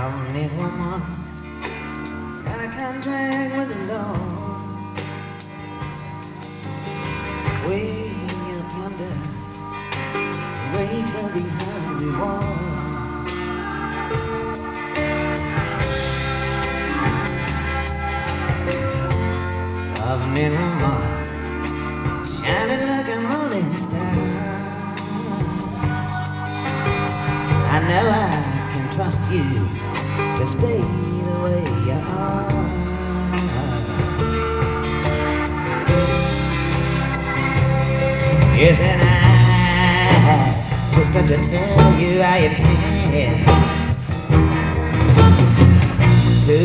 Covenant woman got a contract with the Lord. Way up yonder, great will be her reward. Covenant woman, shining like a morning star. I know I can trust you to stay the way you are. Yes, and I just got to tell you I intend to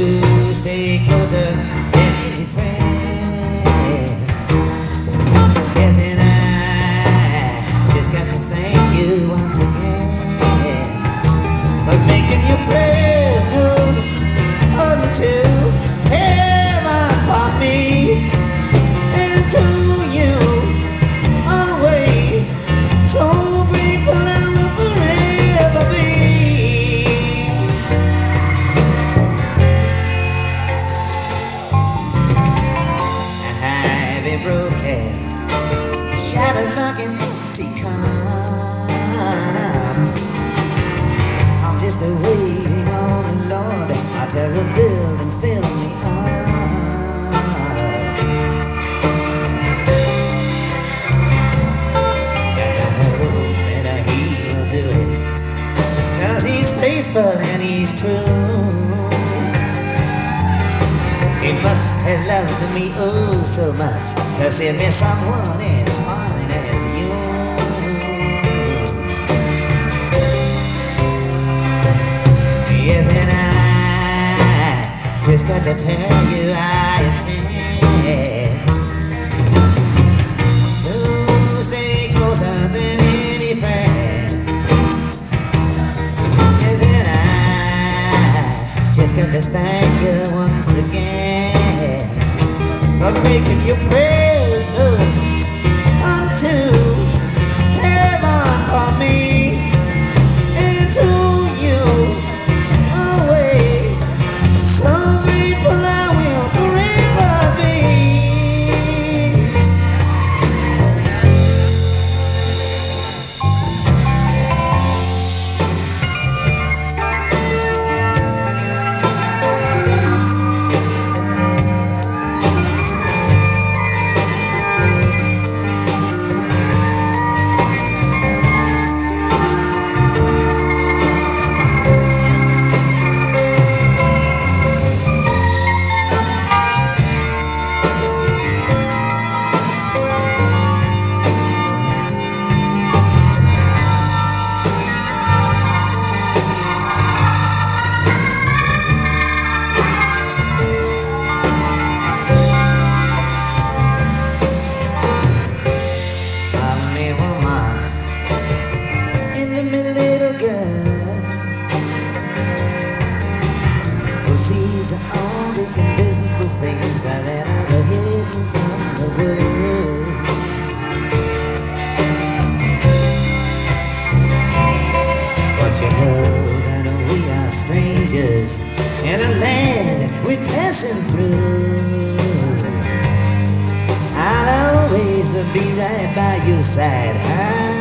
stay closer than any friend. Yes, and I just got to thank you once again for making your prayers Broken, shattered an empty cup. I'm just a waiting on the Lord to rebuild and fill me up. And I know that He will do it, 'cause He's faithful and He's true. He must have loved me oh so much to send me someone as fine as you. Yes, and I just got to tell you I intend making your prayers little girl who sees all the invisible things that are hidden from the world. But you know that we are strangers in a land we're passing through. I'll always be right by your side. I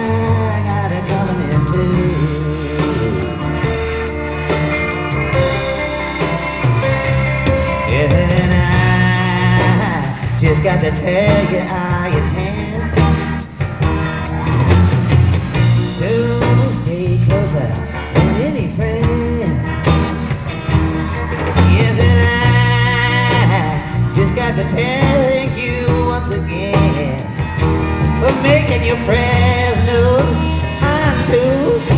got to tell you I intend to stay closer than any friend. Yes, and I just got to thank you once again for making your prayers known unto